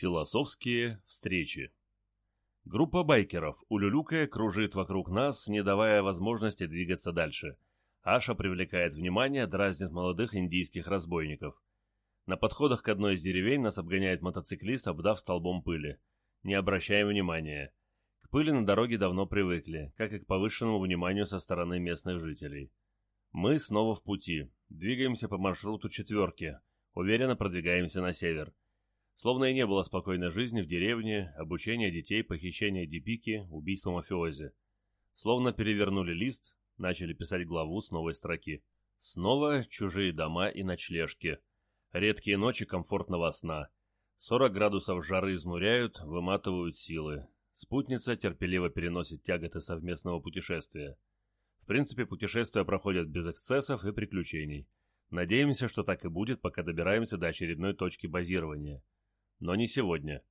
Философские встречи Группа байкеров, улюлюкая, кружит вокруг нас, не давая возможности двигаться дальше. Аша привлекает внимание, дразнит молодых индийских разбойников. На подходах к одной из деревень нас обгоняет мотоциклист, обдав столбом пыли. Не обращаем внимания. К пыли на дороге давно привыкли, как и к повышенному вниманию со стороны местных жителей. Мы снова в пути. Двигаемся по маршруту четверки. Уверенно продвигаемся на север. Словно и не было спокойной жизни в деревне, обучения детей, похищения дипики, убийства мафиози. Словно перевернули лист, начали писать главу с новой строки. Снова чужие дома и ночлежки. Редкие ночи комфортного сна. 40 градусов жары изнуряют, выматывают силы. Спутница терпеливо переносит тяготы совместного путешествия. В принципе, путешествия проходят без эксцессов и приключений. Надеемся, что так и будет, пока добираемся до очередной точки базирования. Но не сегодня.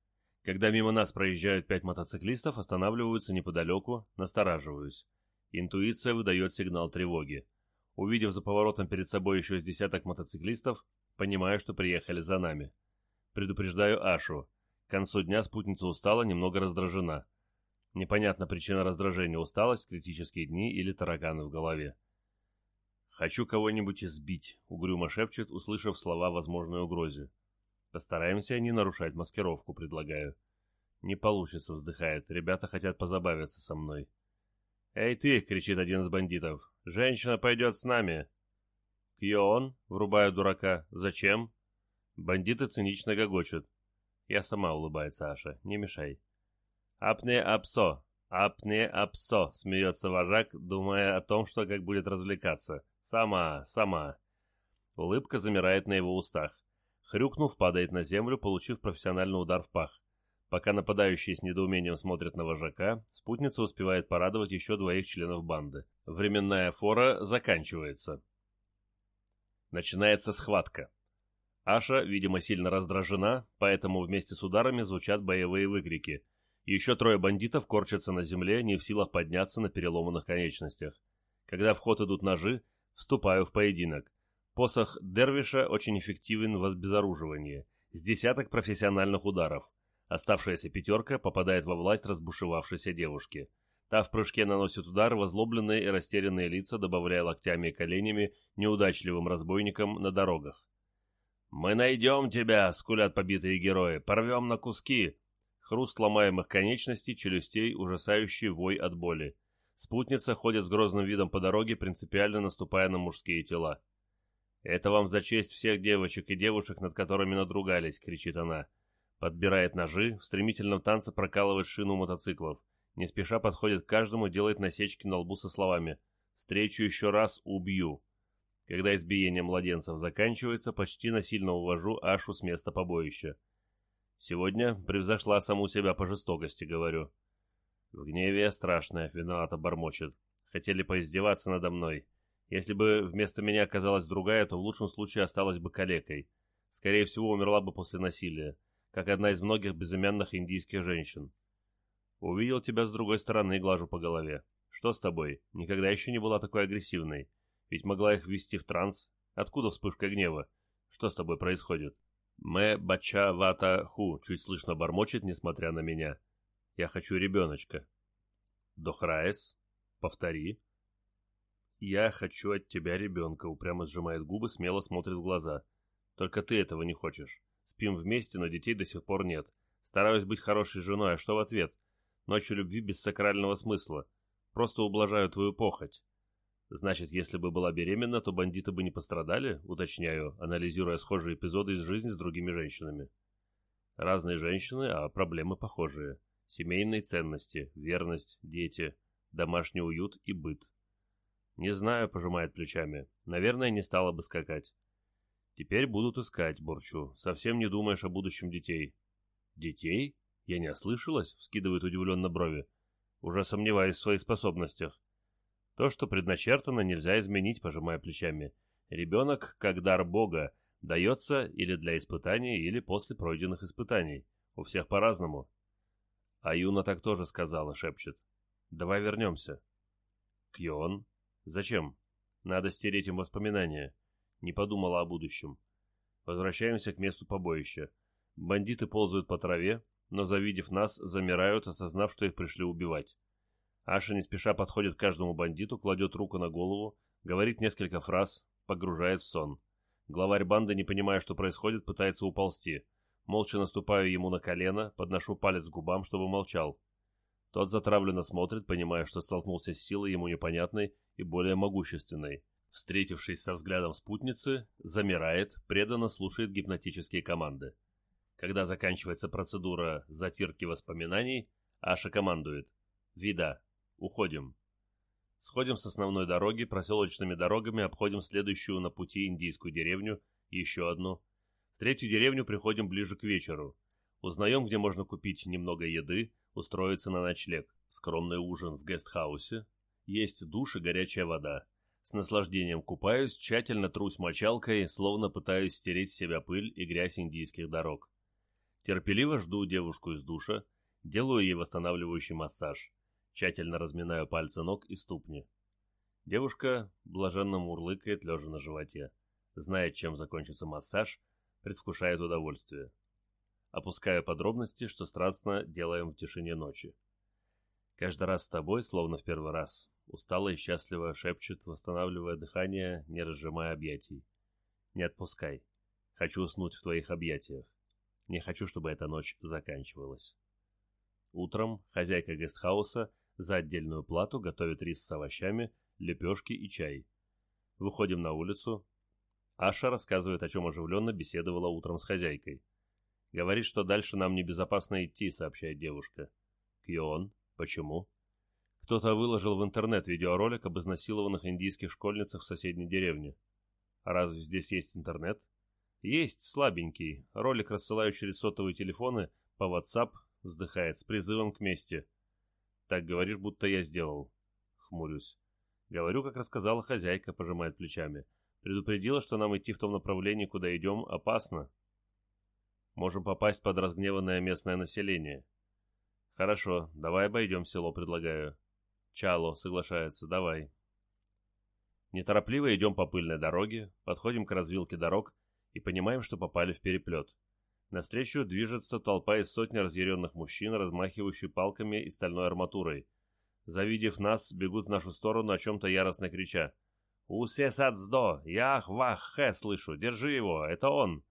Когда мимо нас проезжают пять мотоциклистов, останавливаются неподалеку, настораживаюсь. Интуиция выдает сигнал тревоги. Увидев за поворотом перед собой еще с десяток мотоциклистов, понимаю, что приехали за нами. Предупреждаю Ашу. К концу дня спутница устала, немного раздражена. Непонятна причина раздражения, усталость, критические дни или тараканы в голове. «Хочу кого-нибудь избить», — угрюмо шепчет, услышав слова возможной угрозе. Постараемся не нарушать маскировку, предлагаю. Не получится, вздыхает. Ребята хотят позабавиться со мной. «Эй ты!» — кричит один из бандитов. «Женщина пойдет с нами!» «Кьон!» — врубаю дурака. «Зачем?» Бандиты цинично гогочут. Я сама улыбается Аша. Не мешай. «Апне апсо! Апне апсо!» — смеется вожак, думая о том, что как будет развлекаться. «Сама, сама!» Улыбка замирает на его устах. Хрюкнув, падает на землю, получив профессиональный удар в пах. Пока нападающие с недоумением смотрят на вожака, спутница успевает порадовать еще двоих членов банды. Временная фора заканчивается. Начинается схватка. Аша, видимо, сильно раздражена, поэтому вместе с ударами звучат боевые выкрики. Еще трое бандитов корчатся на земле, не в силах подняться на переломанных конечностях. Когда в ход идут ножи, вступаю в поединок. Посох Дервиша очень эффективен в обезоруживании, с десяток профессиональных ударов. Оставшаяся пятерка попадает во власть разбушевавшейся девушки. Та в прыжке наносит удар в озлобленные и растерянные лица, добавляя локтями и коленями неудачливым разбойникам на дорогах. «Мы найдем тебя!» — скулят побитые герои. «Порвем на куски!» Хруст ломаемых конечностей, челюстей, ужасающий вой от боли. Спутница ходит с грозным видом по дороге, принципиально наступая на мужские тела. «Это вам за честь всех девочек и девушек, над которыми надругались!» — кричит она. Подбирает ножи, в стремительном танце прокалывает шину мотоциклов. Не спеша подходит к каждому, делает насечки на лбу со словами «Встречу еще раз, убью!» Когда избиение младенцев заканчивается, почти насильно увожу Ашу с места побоища. Сегодня превзошла саму себя по жестокости, говорю. В гневе страшная, виновата бормочет. Хотели поиздеваться надо мной. Если бы вместо меня оказалась другая, то в лучшем случае осталась бы калекой. Скорее всего, умерла бы после насилия, как одна из многих безымянных индийских женщин. Увидел тебя с другой стороны и глажу по голове. Что с тобой? Никогда еще не была такой агрессивной. Ведь могла их ввести в транс. Откуда вспышка гнева? Что с тобой происходит? Мэ бача вата ху чуть слышно бормочет, несмотря на меня. Я хочу ребеночка. Дохраес. Повтори. «Я хочу от тебя ребенка», — упрямо сжимает губы, смело смотрит в глаза. «Только ты этого не хочешь. Спим вместе, но детей до сих пор нет. Стараюсь быть хорошей женой, а что в ответ? Ночью любви без сакрального смысла. Просто ублажаю твою похоть». «Значит, если бы была беременна, то бандиты бы не пострадали?» — уточняю, анализируя схожие эпизоды из жизни с другими женщинами. Разные женщины, а проблемы похожие. Семейные ценности, верность, дети, домашний уют и быт. «Не знаю», — пожимает плечами. «Наверное, не стала бы скакать». «Теперь будут искать», — бурчу. «Совсем не думаешь о будущем детей». «Детей? Я не ослышалась?» — вскидывает удивленно брови. «Уже сомневаюсь в своих способностях». «То, что предначертано, нельзя изменить», — пожимая плечами. «Ребенок, как дар Бога, дается или для испытаний, или после пройденных испытаний. У всех по-разному». А Юна так тоже сказала, шепчет. «Давай вернемся». Кьон, Зачем? Надо стереть им воспоминания. Не подумала о будущем. Возвращаемся к месту побоища. Бандиты ползают по траве, но, завидев нас, замирают, осознав, что их пришли убивать. Аша не спеша подходит к каждому бандиту, кладет руку на голову, говорит несколько фраз, погружает в сон. Главарь банды, не понимая, что происходит, пытается уползти. Молча наступаю ему на колено, подношу палец к губам, чтобы молчал. Тот затравленно смотрит, понимая, что столкнулся с силой ему непонятной и более могущественной. Встретившись со взглядом спутницы, замирает, преданно слушает гипнотические команды. Когда заканчивается процедура затирки воспоминаний, Аша командует «Вида, уходим». Сходим с основной дороги, проселочными дорогами обходим следующую на пути индийскую деревню, еще одну. В третью деревню приходим ближе к вечеру. Узнаем, где можно купить немного еды, устроиться на ночлег. Скромный ужин в гестхаусе. Есть душ и горячая вода. С наслаждением купаюсь, тщательно трусь мочалкой, словно пытаюсь стереть с себя пыль и грязь индийских дорог. Терпеливо жду девушку из душа, делаю ей восстанавливающий массаж. Тщательно разминаю пальцы ног и ступни. Девушка блаженно мурлыкает, лежа на животе. Знает, чем закончится массаж, предвкушает удовольствие. Опускаю подробности, что страстно делаем в тишине ночи. Каждый раз с тобой, словно в первый раз, устало и счастливо шепчет, восстанавливая дыхание, не разжимая объятий. Не отпускай. Хочу уснуть в твоих объятиях. Не хочу, чтобы эта ночь заканчивалась. Утром хозяйка гестхауса за отдельную плату готовит рис с овощами, лепешки и чай. Выходим на улицу. Аша рассказывает, о чем оживленно беседовала утром с хозяйкой. Говорит, что дальше нам небезопасно идти, сообщает девушка. Кьон, почему? Кто-то выложил в интернет видеоролик об изнасилованных индийских школьницах в соседней деревне. А разве здесь есть интернет? Есть, слабенький. Ролик рассылают через сотовые телефоны по WhatsApp, вздыхает, с призывом к мести. Так говоришь, будто я сделал. Хмурюсь. Говорю, как рассказала хозяйка, пожимает плечами. Предупредила, что нам идти в том направлении, куда идем, опасно. Можем попасть под разгневанное местное население. Хорошо, давай обойдем село, предлагаю. Чало, соглашается, давай. Неторопливо идем по пыльной дороге, подходим к развилке дорог и понимаем, что попали в переплет. Навстречу движется толпа из сотни разъяренных мужчин, размахивающих палками и стальной арматурой. Завидев нас, бегут в нашу сторону, о чем-то яростно крича. «Усе сацдо! Ях-вах! Хэ! Слышу! Держи его! Это он!»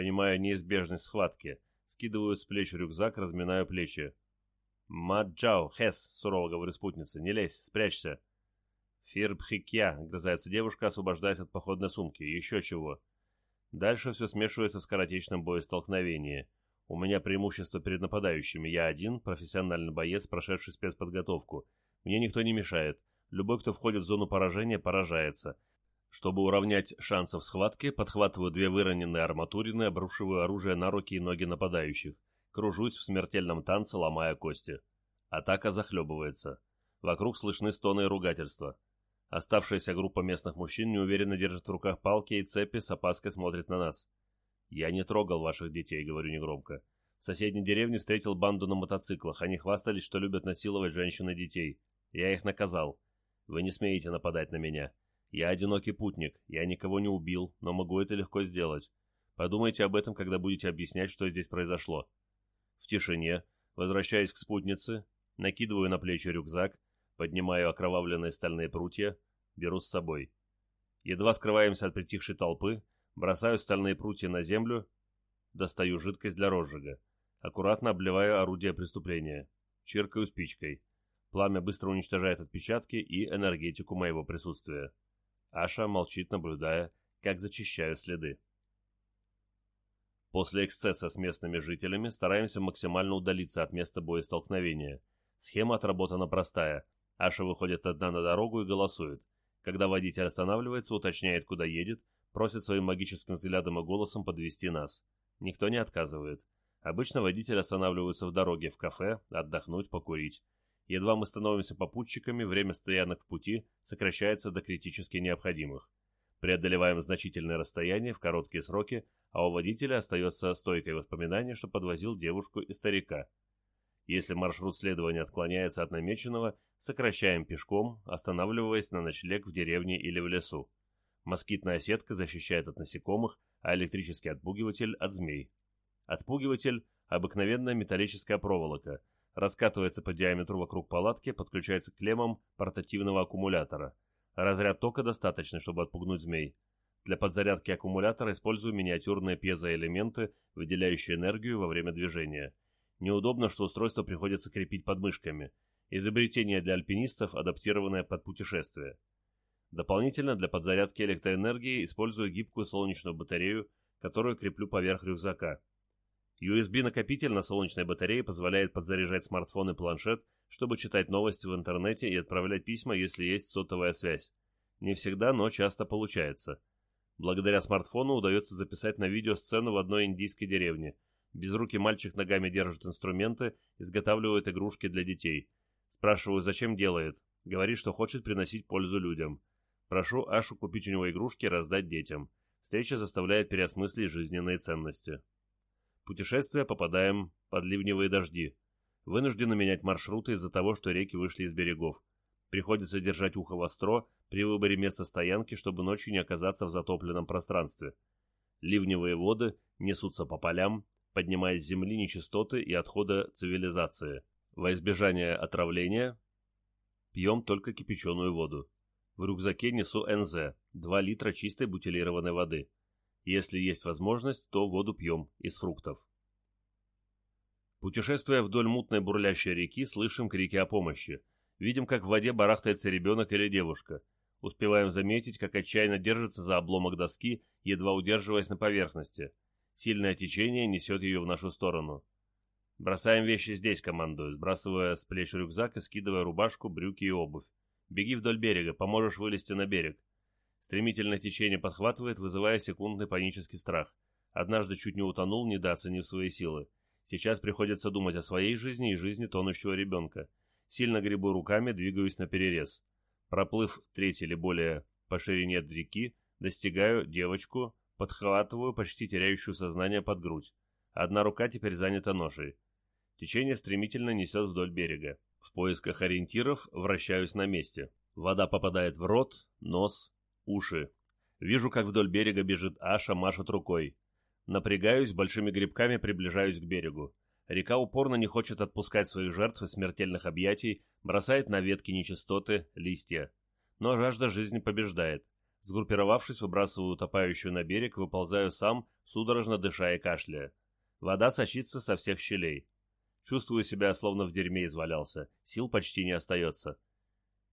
Понимаю неизбежность схватки. Скидываю с плеч рюкзак, разминаю плечи. «Маджао! Хэс!» — сурово говорю спутнице. «Не лезь! Спрячься!» «Фирбхикья!» — грызается девушка, освобождаясь от походной сумки. «Еще чего!» Дальше все смешивается в скоротечном боестолкновении. У меня преимущество перед нападающими. Я один, профессиональный боец, прошедший спецподготовку. Мне никто не мешает. Любой, кто входит в зону поражения, поражается. Чтобы уравнять шансы в схватке, подхватываю две выроненные арматурины, обрушиваю оружие на руки и ноги нападающих. Кружусь в смертельном танце, ломая кости. Атака захлебывается. Вокруг слышны стоны и ругательства. Оставшаяся группа местных мужчин неуверенно держит в руках палки и цепи, с опаской смотрит на нас. «Я не трогал ваших детей», — говорю негромко. В соседней деревне встретил банду на мотоциклах. Они хвастались, что любят насиловать женщин и детей. Я их наказал. Вы не смеете нападать на меня. Я одинокий путник. Я никого не убил, но могу это легко сделать. Подумайте об этом, когда будете объяснять, что здесь произошло. В тишине, возвращаюсь к спутнице, накидываю на плечи рюкзак, Поднимаю окровавленные стальные прутья, беру с собой. Едва скрываемся от притихшей толпы, бросаю стальные прутья на землю, достаю жидкость для розжига. Аккуратно обливаю орудие преступления. Чиркаю спичкой. Пламя быстро уничтожает отпечатки и энергетику моего присутствия. Аша молчит, наблюдая, как зачищаю следы. После эксцесса с местными жителями стараемся максимально удалиться от места боестолкновения. Схема отработана простая – Аша выходит одна на дорогу и голосует. Когда водитель останавливается, уточняет, куда едет, просит своим магическим взглядом и голосом подвести нас. Никто не отказывает. Обычно водитель останавливается в дороге в кафе, отдохнуть, покурить. Едва мы становимся попутчиками, время стоянок в пути сокращается до критически необходимых. Преодолеваем значительное расстояние в короткие сроки, а у водителя остается стойкое воспоминание, что подвозил девушку и старика. Если маршрут следования отклоняется от намеченного, сокращаем пешком, останавливаясь на ночлег в деревне или в лесу. Москитная сетка защищает от насекомых, а электрический отпугиватель – от змей. Отпугиватель – обыкновенная металлическая проволока, раскатывается по диаметру вокруг палатки, подключается к клеммам портативного аккумулятора. Разряд тока достаточный, чтобы отпугнуть змей. Для подзарядки аккумулятора использую миниатюрные пьезоэлементы, выделяющие энергию во время движения. Неудобно, что устройство приходится крепить подмышками. Изобретение для альпинистов, адаптированное под путешествие. Дополнительно для подзарядки электроэнергии использую гибкую солнечную батарею, которую креплю поверх рюкзака. USB-накопитель на солнечной батарее позволяет подзаряжать смартфон и планшет, чтобы читать новости в интернете и отправлять письма, если есть сотовая связь. Не всегда, но часто получается. Благодаря смартфону удается записать на видео сцену в одной индийской деревне. Безрукий мальчик ногами держит инструменты, изготавливает игрушки для детей. Спрашиваю, зачем делает. Говорит, что хочет приносить пользу людям. Прошу Ашу купить у него игрушки и раздать детям. Встреча заставляет переосмыслить жизненные ценности. Путешествия попадаем под ливневые дожди. Вынуждены менять маршруты из-за того, что реки вышли из берегов. Приходится держать ухо востро при выборе места стоянки, чтобы ночью не оказаться в затопленном пространстве. Ливневые воды несутся по полям, поднимая с земли нечистоты и отхода цивилизации. Во избежание отравления пьем только кипяченую воду. В рюкзаке несу НЗ, 2 литра чистой бутилированной воды. Если есть возможность, то воду пьем из фруктов. Путешествуя вдоль мутной бурлящей реки, слышим крики о помощи. Видим, как в воде барахтается ребенок или девушка. Успеваем заметить, как отчаянно держится за обломок доски, едва удерживаясь на поверхности. Сильное течение несет ее в нашу сторону. «Бросаем вещи здесь», — командую, сбрасывая с плеч рюкзак и скидывая рубашку, брюки и обувь. Беги вдоль берега, поможешь вылезти на берег. Стремительное течение подхватывает, вызывая секундный панический страх. Однажды чуть не утонул, недооценив свои силы. Сейчас приходится думать о своей жизни и жизни тонущего ребенка. Сильно гребу руками, двигаюсь на перерез. Проплыв треть или более по ширине реки, достигаю девочку, подхватываю почти теряющую сознание под грудь. Одна рука теперь занята ношей. Течение стремительно несет вдоль берега. В поисках ориентиров вращаюсь на месте. Вода попадает в рот, нос, уши. Вижу, как вдоль берега бежит Аша, машет рукой. Напрягаюсь, большими грибками приближаюсь к берегу. Река упорно не хочет отпускать своих жертв из смертельных объятий, бросает на ветки нечистоты, листья. Но жажда жизни побеждает. Сгруппировавшись, выбрасываю утопающую на берег, выползаю сам, судорожно дыша и кашляя. Вода сочится со всех щелей. Чувствую себя, словно в дерьме извалялся. Сил почти не остается.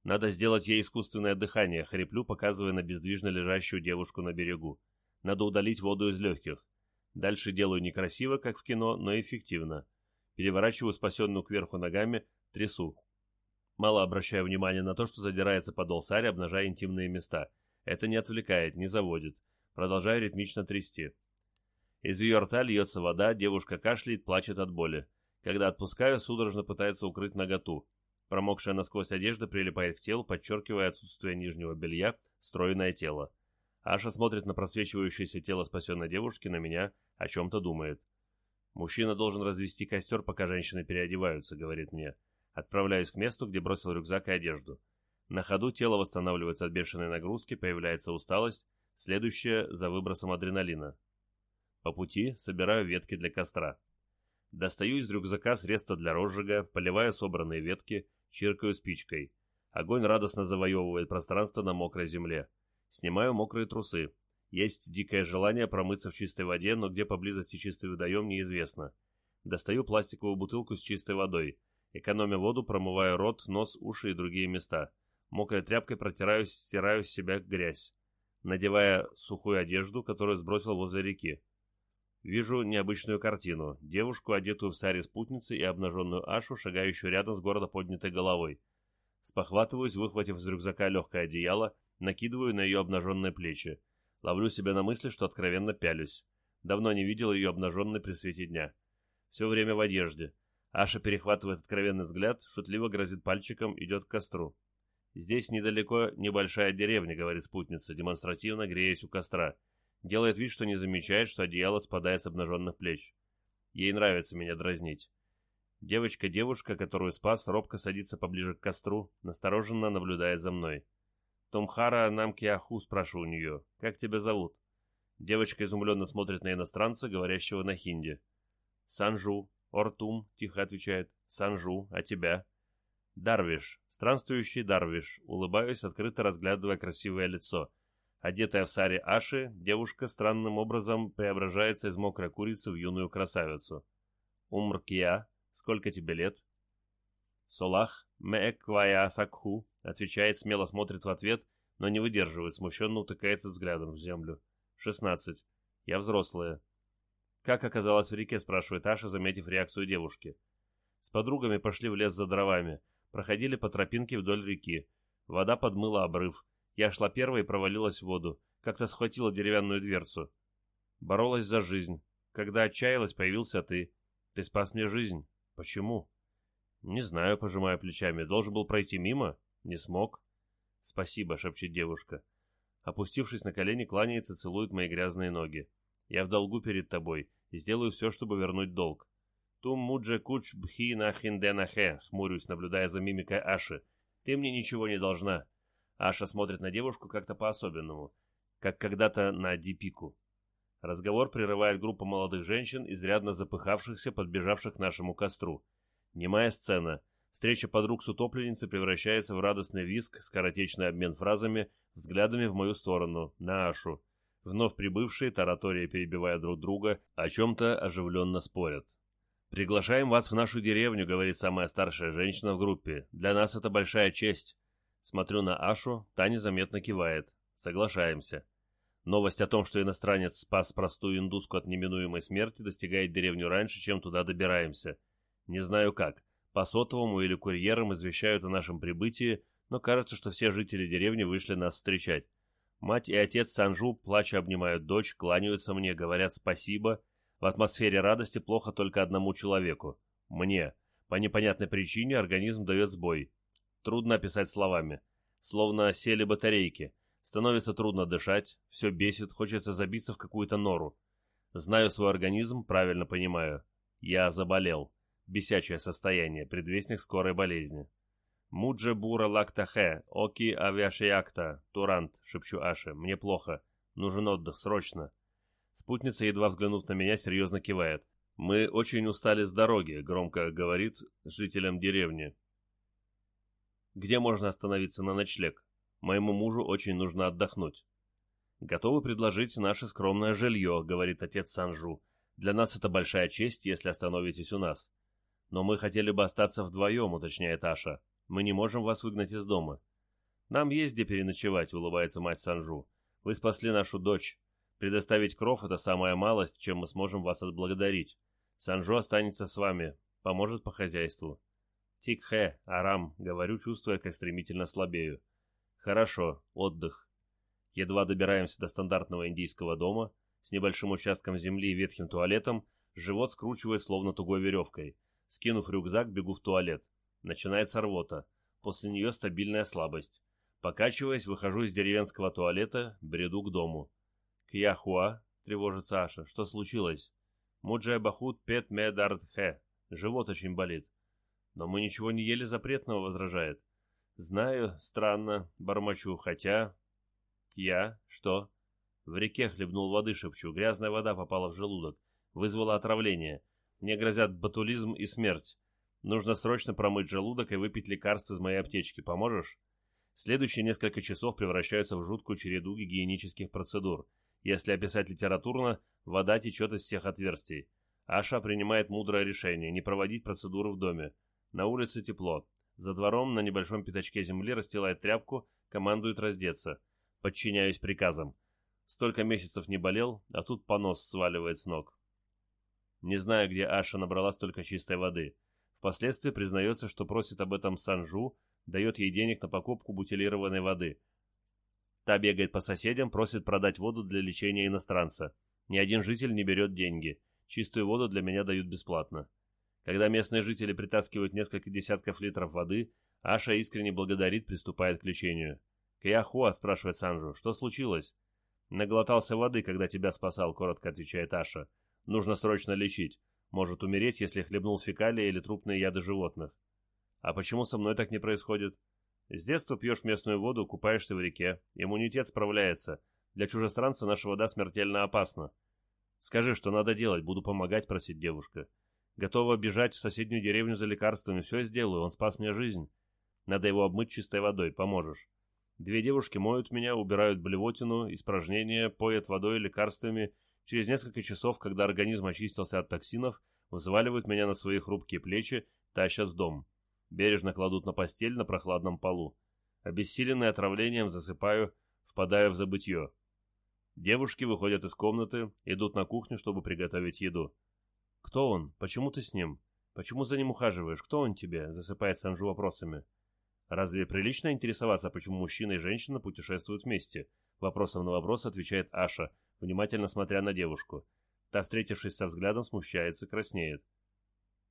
Надо сделать ей искусственное дыхание, хриплю, показывая на бездвижно лежащую девушку на берегу. Надо удалить воду из легких. Дальше делаю некрасиво, как в кино, но эффективно. Переворачиваю спасенную кверху ногами, трясу. Мало обращаю внимания на то, что задирается подол сари, обнажая интимные места. Это не отвлекает, не заводит. Продолжаю ритмично трясти. Из ее рта льется вода, девушка кашляет, плачет от боли. Когда отпускаю, судорожно пытается укрыть наготу. Промокшая насквозь одежда прилипает к телу, подчеркивая отсутствие нижнего белья, стройное тело. Аша смотрит на просвечивающееся тело спасенной девушки, на меня, о чем-то думает. «Мужчина должен развести костер, пока женщины переодеваются», — говорит мне. Отправляюсь к месту, где бросил рюкзак и одежду. На ходу тело восстанавливается от бешеной нагрузки, появляется усталость, следующая за выбросом адреналина. По пути собираю ветки для костра. Достаю из рюкзака средства для розжига, поливаю собранные ветки, чиркаю спичкой. Огонь радостно завоевывает пространство на мокрой земле. Снимаю мокрые трусы. Есть дикое желание промыться в чистой воде, но где поблизости чистый водоем неизвестно. Достаю пластиковую бутылку с чистой водой. Экономя воду, промываю рот, нос, уши и другие места. Мокрой тряпкой протираю, стираю с себя грязь. Надевая сухую одежду, которую сбросил возле реки. Вижу необычную картину. Девушку, одетую в саре спутницы и обнаженную Ашу, шагающую рядом с города поднятой головой. Спохватываюсь, выхватив из рюкзака легкое одеяло, накидываю на ее обнаженные плечи. Ловлю себя на мысли, что откровенно пялюсь. Давно не видел ее обнаженной при свете дня. Все время в одежде. Аша перехватывает откровенный взгляд, шутливо грозит пальчиком, идет к костру. «Здесь недалеко небольшая деревня», — говорит спутница, демонстративно греясь у костра. Делает вид, что не замечает, что одеяло спадает с обнаженных плеч. Ей нравится меня дразнить. Девочка-девушка, которую спас, робко садится поближе к костру, настороженно наблюдает за мной. «Томхара Намкиаху», спрашиваю у нее. «Как тебя зовут?» Девочка изумленно смотрит на иностранца, говорящего на хинди. Санжу. Ортум, тихо отвечает. Санжу, а тебя? Дарвиш, странствующий Дарвиш, улыбаюсь, открыто разглядывая красивое лицо. Одетая в саре Аши, девушка странным образом преображается из мокрой курицы в юную красавицу. Умркия, сколько тебе лет? Солах, меэквая сакху, отвечает, смело смотрит в ответ, но не выдерживает, смущенно утыкается взглядом в землю. Шестнадцать. Я взрослая. Как оказалось в реке, спрашивает Аша, заметив реакцию девушки. С подругами пошли в лес за дровами, проходили по тропинке вдоль реки. Вода подмыла обрыв. Я шла первой и провалилась в воду. Как-то схватила деревянную дверцу. Боролась за жизнь. Когда отчаялась, появился ты. Ты спас мне жизнь. Почему? Не знаю, пожимая плечами. Должен был пройти мимо? Не смог. Спасибо, шепчет девушка. Опустившись на колени, кланяется, целует мои грязные ноги. Я в долгу перед тобой и сделаю все, чтобы вернуть долг. Тум мудже куч бхи нахинденахе, хмурюсь, наблюдая за мимикой Аши. Ты мне ничего не должна. Аша смотрит на девушку как-то по-особенному, как когда-то на Дипику. Разговор прерывает группа молодых женщин, изрядно запыхавшихся, подбежавших к нашему костру. Немая сцена. Встреча подруг с утопленницей превращается в радостный визг, скоротечный обмен фразами, взглядами в мою сторону, на Ашу. Вновь прибывшие, таратория перебивая друг друга, о чем-то оживленно спорят. «Приглашаем вас в нашу деревню», — говорит самая старшая женщина в группе. «Для нас это большая честь». Смотрю на Ашу, та незаметно кивает. Соглашаемся. Новость о том, что иностранец спас простую индуску от неминуемой смерти, достигает деревню раньше, чем туда добираемся. Не знаю как. По сотовому или курьерам извещают о нашем прибытии, но кажется, что все жители деревни вышли нас встречать. Мать и отец Санжу, плача, обнимают дочь, кланяются мне, говорят спасибо. В атмосфере радости плохо только одному человеку. Мне. По непонятной причине организм дает сбой. Трудно описать словами. Словно сели батарейки. Становится трудно дышать, все бесит, хочется забиться в какую-то нору. Знаю свой организм, правильно понимаю. Я заболел. Бесячее состояние, предвестник скорой болезни. «Мудже бура лактахе, оки авиашиакта, турант», — шепчу Аше. «Мне плохо. Нужен отдых, срочно». Спутница, едва взглянув на меня, серьезно кивает. «Мы очень устали с дороги», — громко говорит жителям деревни. «Где можно остановиться на ночлег? Моему мужу очень нужно отдохнуть». «Готовы предложить наше скромное жилье», — говорит отец Санжу. «Для нас это большая честь, если остановитесь у нас». «Но мы хотели бы остаться вдвоем», — уточняет Аша. Мы не можем вас выгнать из дома. Нам есть где переночевать, улыбается мать Санжу. Вы спасли нашу дочь. Предоставить кров – это самая малость, чем мы сможем вас отблагодарить. Санжу останется с вами, поможет по хозяйству. Тикхе, Арам, говорю, чувствуя, как стремительно слабею. Хорошо, отдых. Едва добираемся до стандартного индийского дома, с небольшим участком земли и ветхим туалетом, живот скручивает словно тугой веревкой. Скинув рюкзак, бегу в туалет. Начинается рвота. После нее стабильная слабость. Покачиваясь, выхожу из деревенского туалета, бреду к дому. «Кьяхуа?» — тревожится Аша. «Что случилось?» «Муджай бахут пет медардхе». Живот очень болит. «Но мы ничего не ели запретного», — возражает. «Знаю, странно, бормочу, хотя...» «Я? Что?» В реке хлебнул воды, шепчу. Грязная вода попала в желудок. Вызвала отравление. Мне грозят батулизм и смерть. Нужно срочно промыть желудок и выпить лекарство из моей аптечки. Поможешь? Следующие несколько часов превращаются в жуткую череду гигиенических процедур. Если описать литературно, вода течет из всех отверстий. Аша принимает мудрое решение не проводить процедуру в доме. На улице тепло. За двором на небольшом пятачке земли расстилает тряпку, командует раздеться. Подчиняюсь приказам. Столько месяцев не болел, а тут понос сваливает с ног. Не знаю, где Аша набрала столько чистой воды. Впоследствии признается, что просит об этом Санжу, дает ей денег на покупку бутилированной воды. Та бегает по соседям, просит продать воду для лечения иностранца. Ни один житель не берет деньги. Чистую воду для меня дают бесплатно. Когда местные жители притаскивают несколько десятков литров воды, Аша искренне благодарит, приступает к лечению. «Каяхуа», — спрашивает Санжу, — «что случилось?» «Наглотался воды, когда тебя спасал», — коротко отвечает Аша. «Нужно срочно лечить. Может умереть, если хлебнул фекалии или трупные яды животных. А почему со мной так не происходит? С детства пьешь местную воду, купаешься в реке. Иммунитет справляется. Для чужестранца наша вода смертельно опасна. Скажи, что надо делать, буду помогать, просит девушка. Готова бежать в соседнюю деревню за лекарствами. Все сделаю, он спас мне жизнь. Надо его обмыть чистой водой, поможешь. Две девушки моют меня, убирают блевотину, испражнения, поят водой и лекарствами. Через несколько часов, когда организм очистился от токсинов, взваливают меня на свои хрупкие плечи, тащат в дом. Бережно кладут на постель на прохладном полу. Обессиленный отравлением засыпаю, впадаю в забытье. Девушки выходят из комнаты, идут на кухню, чтобы приготовить еду. «Кто он? Почему ты с ним? Почему за ним ухаживаешь? Кто он тебе?» – засыпает Санжу вопросами. «Разве прилично интересоваться, почему мужчина и женщина путешествуют вместе?» Вопросом на вопрос отвечает Аша, внимательно смотря на девушку. Та, встретившись со взглядом, смущается, краснеет.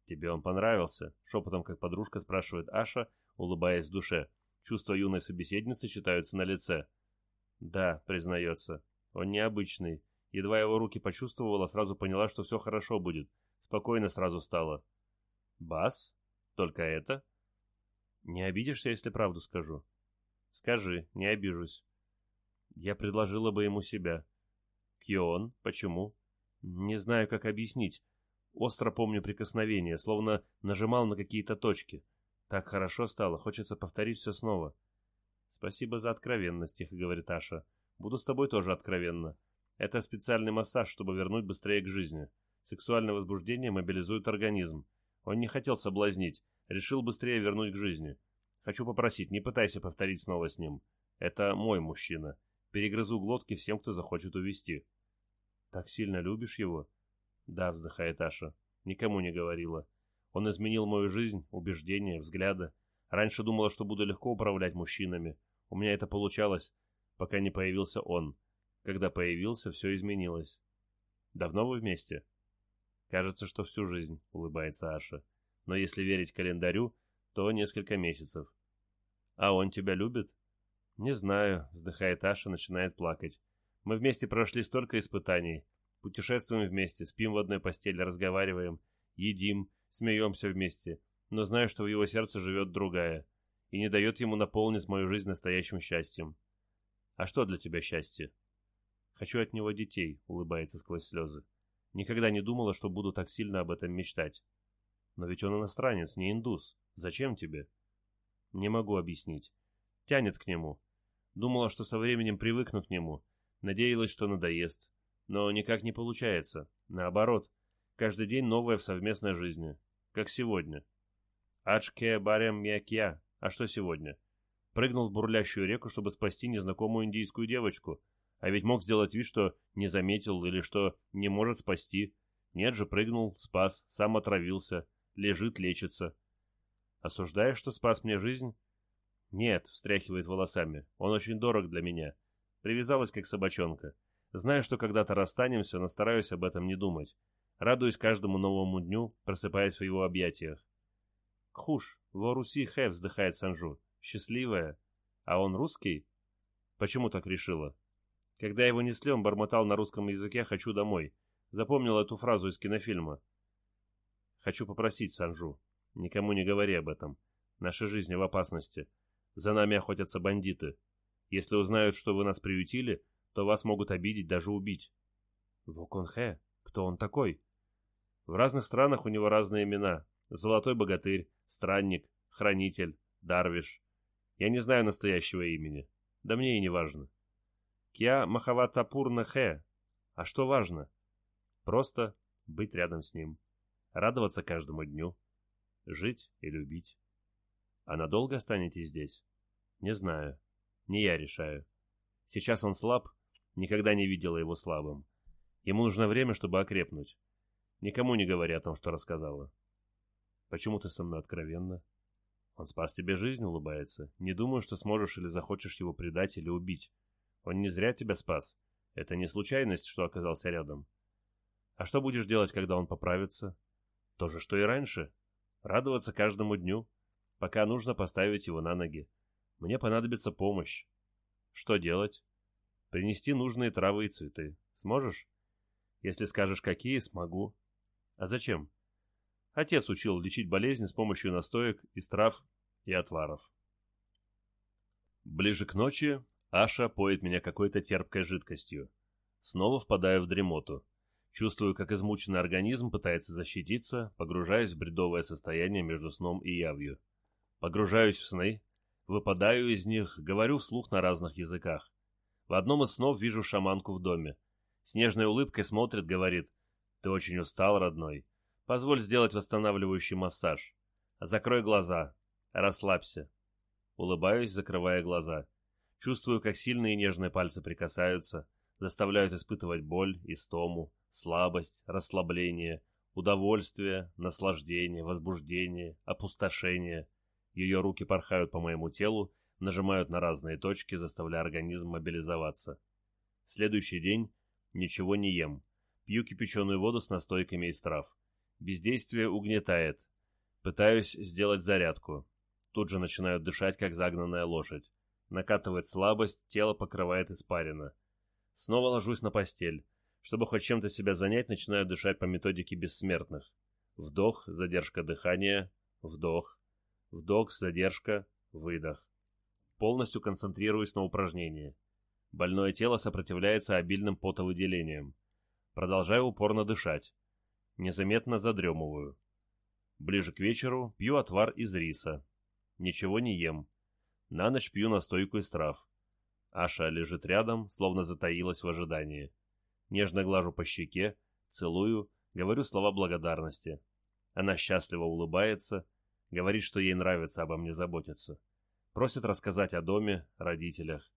«Тебе он понравился?» — шепотом, как подружка, спрашивает Аша, улыбаясь в душе. Чувства юной собеседницы читаются на лице. «Да», — признается. «Он необычный. Едва его руки почувствовала, сразу поняла, что все хорошо будет. Спокойно сразу стало». «Бас? Только это?» «Не обидишься, если правду скажу?» «Скажи, не обижусь». Я предложила бы ему себя. «Кьон? Почему?» «Не знаю, как объяснить. Остро помню прикосновение, словно нажимал на какие-то точки. Так хорошо стало, хочется повторить все снова. «Спасибо за откровенность», — тихо говорит Аша. «Буду с тобой тоже откровенна. Это специальный массаж, чтобы вернуть быстрее к жизни. Сексуальное возбуждение мобилизует организм. Он не хотел соблазнить, решил быстрее вернуть к жизни. Хочу попросить, не пытайся повторить снова с ним. Это мой мужчина. Перегрызу глотки всем, кто захочет увести. «Так сильно любишь его?» «Да», — вздыхает Аша. «Никому не говорила. Он изменил мою жизнь, убеждения, взгляды. Раньше думала, что буду легко управлять мужчинами. У меня это получалось, пока не появился он. Когда появился, все изменилось. Давно вы вместе?» «Кажется, что всю жизнь», — улыбается Аша. «Но если верить календарю, то несколько месяцев». «А он тебя любит?» «Не знаю», — вздыхает Аша, начинает плакать. «Мы вместе прошли столько испытаний. Путешествуем вместе, спим в одной постели, разговариваем, едим, смеемся вместе, но знаю, что в его сердце живет другая, и не дает ему наполнить мою жизнь настоящим счастьем. А что для тебя счастье? Хочу от него детей, улыбается сквозь слезы. Никогда не думала, что буду так сильно об этом мечтать. Но ведь он иностранец, не индус. Зачем тебе? Не могу объяснить. Тянет к нему. Думала, что со временем привыкну к нему. Надеялась, что надоест. Но никак не получается. Наоборот, каждый день новое в совместной жизни. Как сегодня. Ачке барем мякья. А что сегодня? Прыгнул в бурлящую реку, чтобы спасти незнакомую индийскую девочку. А ведь мог сделать вид, что не заметил или что не может спасти. Нет же, прыгнул, спас, сам отравился, лежит, лечится. Осуждаешь, что спас мне жизнь? Нет, встряхивает волосами. Он очень дорог для меня. Привязалась, как собачонка. Знаю, что когда-то расстанемся, но стараюсь об этом не думать. Радуюсь каждому новому дню, просыпаясь в его объятиях. Кхуш, воруси хэ, вздыхает Санжу. Счастливая. А он русский? Почему так решила? Когда его несли, он бормотал на русском языке «хочу домой». Запомнил эту фразу из кинофильма. Хочу попросить Санжу. Никому не говори об этом. Наша жизнь в опасности. За нами охотятся бандиты. Если узнают, что вы нас приютили, то вас могут обидеть, даже убить. Воконхэ? Кто он такой? В разных странах у него разные имена. Золотой богатырь, странник, хранитель, дарвиш. Я не знаю настоящего имени. Да мне и не важно. Кья Махаватапурна Хэ. А что важно? Просто быть рядом с ним. Радоваться каждому дню. Жить и любить. А надолго останетесь здесь? Не знаю. Не я решаю. Сейчас он слаб, Никогда не видела его слабым. Ему нужно время, чтобы окрепнуть. Никому не говори о том, что рассказала. Почему ты со мной откровенна? Он спас тебе жизнь, улыбается. Не думаю, что сможешь или захочешь его предать или убить. Он не зря тебя спас. Это не случайность, что оказался рядом. А что будешь делать, когда он поправится? То же, что и раньше. Радоваться каждому дню, пока нужно поставить его на ноги. Мне понадобится помощь. Что делать? Принести нужные травы и цветы. Сможешь? Если скажешь, какие, смогу. А зачем? Отец учил лечить болезни с помощью настоек из трав и отваров. Ближе к ночи Аша поет меня какой-то терпкой жидкостью. Снова впадаю в дремоту. Чувствую, как измученный организм пытается защититься, погружаясь в бредовое состояние между сном и явью. Погружаюсь в сны, выпадаю из них, говорю вслух на разных языках. В одном из снов вижу шаманку в доме. С нежной улыбкой смотрит, говорит, «Ты очень устал, родной. Позволь сделать восстанавливающий массаж. Закрой глаза. Расслабься». Улыбаюсь, закрывая глаза. Чувствую, как сильные и нежные пальцы прикасаются, заставляют испытывать боль, истому, слабость, расслабление, удовольствие, наслаждение, возбуждение, опустошение. Ее руки порхают по моему телу, нажимают на разные точки, заставляя организм мобилизоваться. Следующий день ничего не ем. Пью кипяченую воду с настойками из трав. Бездействие угнетает. Пытаюсь сделать зарядку. Тут же начинаю дышать, как загнанная лошадь. Накатывает слабость, тело покрывает испарина. Снова ложусь на постель. Чтобы хоть чем-то себя занять, начинаю дышать по методике бессмертных. Вдох, задержка дыхания, вдох, вдох, задержка, выдох. Полностью концентрируюсь на упражнении. Больное тело сопротивляется обильным потовыделениям. Продолжаю упорно дышать. Незаметно задремываю. Ближе к вечеру пью отвар из риса. Ничего не ем. На ночь пью настойку из трав. Аша лежит рядом, словно затаилась в ожидании. Нежно глажу по щеке, целую, говорю слова благодарности. Она счастливо улыбается, говорит, что ей нравится обо мне заботиться. Просит рассказать о доме, родителях.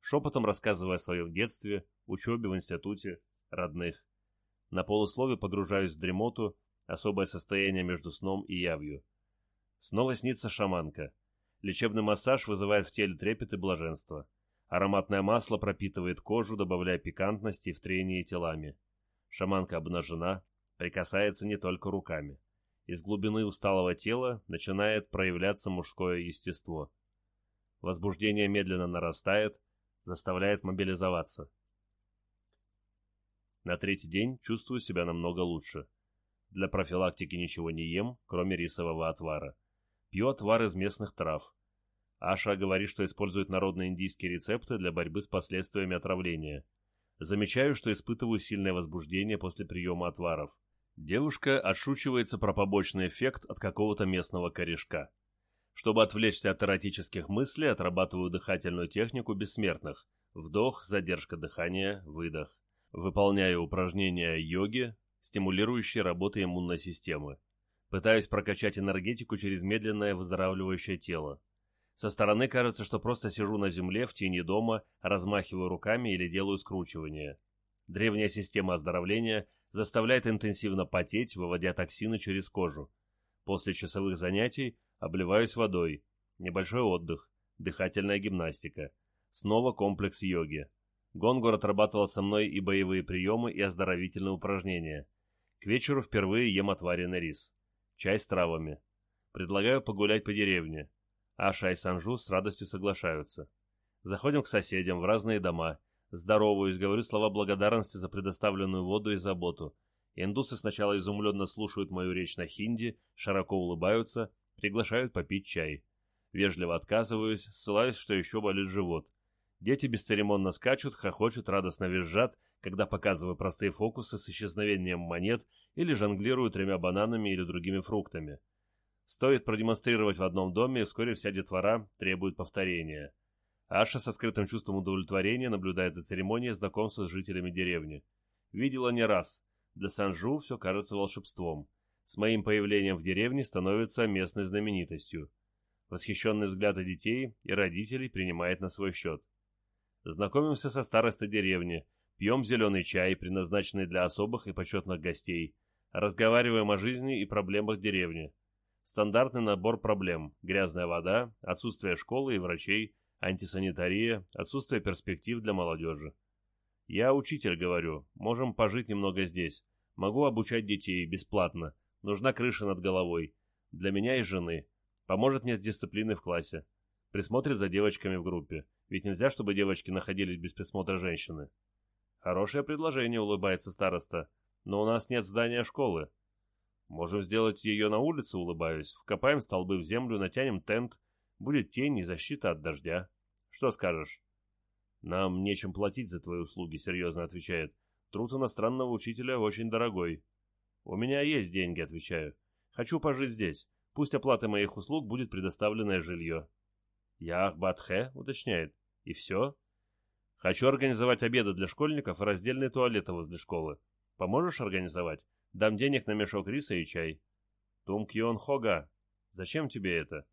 Шепотом рассказывая о своем детстве, учебе в институте, родных. На полуслове погружаюсь в дремоту, особое состояние между сном и явью. Снова снится шаманка. Лечебный массаж вызывает в теле трепет и блаженство. Ароматное масло пропитывает кожу, добавляя пикантности в трении телами. Шаманка обнажена, прикасается не только руками. Из глубины усталого тела начинает проявляться мужское естество. Возбуждение медленно нарастает, заставляет мобилизоваться. На третий день чувствую себя намного лучше. Для профилактики ничего не ем, кроме рисового отвара. Пью отвар из местных трав. Аша говорит, что использует народные индийские рецепты для борьбы с последствиями отравления. Замечаю, что испытываю сильное возбуждение после приема отваров. Девушка отшучивается про побочный эффект от какого-то местного корешка. Чтобы отвлечься от эротических мыслей, отрабатываю дыхательную технику бессмертных. Вдох, задержка дыхания, выдох. Выполняю упражнения йоги, стимулирующие работу иммунной системы. Пытаюсь прокачать энергетику через медленное выздоравливающее тело. Со стороны кажется, что просто сижу на земле в тени дома, размахиваю руками или делаю скручивание. Древняя система оздоровления заставляет интенсивно потеть, выводя токсины через кожу. После часовых занятий обливаюсь водой. Небольшой отдых, дыхательная гимнастика. Снова комплекс йоги. Гонгор отрабатывал со мной и боевые приемы, и оздоровительные упражнения. К вечеру впервые ем отваренный рис. Чай с травами. Предлагаю погулять по деревне. Аша и Санжу с радостью соглашаются. Заходим к соседям в разные дома. Здороваюсь, говорю слова благодарности за предоставленную воду и заботу. Индусы сначала изумленно слушают мою речь на хинди, широко улыбаются, приглашают попить чай. Вежливо отказываюсь, ссылаюсь, что еще болит живот. Дети бесцеремонно скачут, хохочут, радостно визжат, когда показываю простые фокусы с исчезновением монет или жонглирую тремя бананами или другими фруктами. Стоит продемонстрировать в одном доме, и вскоре вся детвора требует повторения. Аша со скрытым чувством удовлетворения наблюдает за церемонией знакомства с жителями деревни. Видела не раз. Для Санжу все кажется волшебством. С моим появлением в деревне становится местной знаменитостью. Восхищенный взгляды детей и родителей принимает на свой счет. Знакомимся со старостой деревни, пьем зеленый чай, предназначенный для особых и почетных гостей, разговариваем о жизни и проблемах деревни. Стандартный набор проблем – грязная вода, отсутствие школы и врачей, антисанитария, отсутствие перспектив для молодежи. Я учитель, говорю, можем пожить немного здесь. Могу обучать детей бесплатно. Нужна крыша над головой. Для меня и жены. Поможет мне с дисциплиной в классе. Присмотрит за девочками в группе. Ведь нельзя, чтобы девочки находились без присмотра женщины. Хорошее предложение, улыбается староста. Но у нас нет здания школы. Можем сделать ее на улице, улыбаюсь. Вкопаем столбы в землю, натянем тент. Будет тень и защита от дождя. Что скажешь? Нам нечем платить за твои услуги, серьезно отвечает. Труд иностранного учителя очень дорогой. У меня есть деньги, отвечаю. Хочу пожить здесь. Пусть оплатой моих услуг будет предоставленное жилье. Ях Батхе уточняет. И все? Хочу организовать обеды для школьников и раздельные туалеты возле школы. Поможешь организовать? Дам денег на мешок риса и чай. Тум Кьон Хога. Зачем тебе это?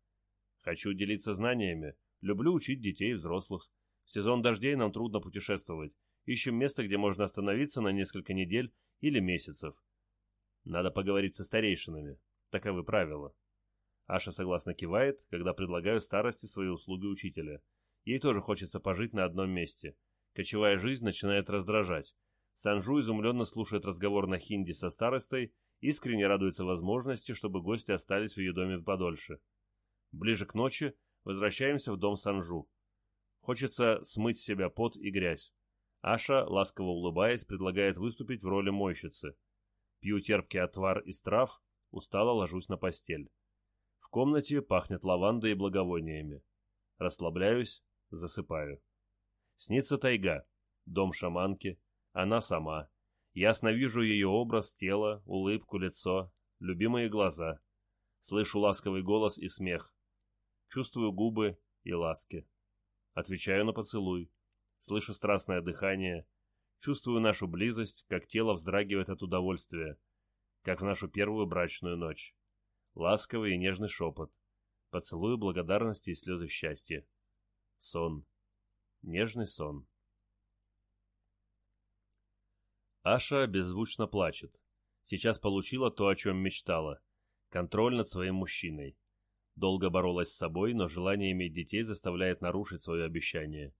Хочу делиться знаниями. Люблю учить детей и взрослых. В сезон дождей нам трудно путешествовать. Ищем место, где можно остановиться на несколько недель или месяцев. Надо поговорить со старейшинами. Таковы правила. Аша согласно кивает, когда предлагаю старости свои услуги учителя. Ей тоже хочется пожить на одном месте. Кочевая жизнь начинает раздражать. Санжу изумленно слушает разговор на хинди со старостой, искренне радуется возможности, чтобы гости остались в ее доме подольше. Ближе к ночи возвращаемся в дом Санжу. Хочется смыть с себя пот и грязь. Аша, ласково улыбаясь, предлагает выступить в роли мойщицы. Пью терпкий отвар из трав, устало ложусь на постель. В комнате пахнет лавандой и благовониями. Расслабляюсь, засыпаю. Снится тайга, дом шаманки, она сама. Ясно вижу ее образ, тело, улыбку, лицо, любимые глаза. Слышу ласковый голос и смех. Чувствую губы и ласки. Отвечаю на поцелуй. Слышу страстное дыхание. Чувствую нашу близость, как тело вздрагивает от удовольствия, как в нашу первую брачную ночь ласковый и нежный шепот, поцелуй благодарности и слезы счастья. Сон. Нежный сон. Аша беззвучно плачет. Сейчас получила то, о чем мечтала. Контроль над своим мужчиной. Долго боролась с собой, но желание иметь детей заставляет нарушить свое обещание.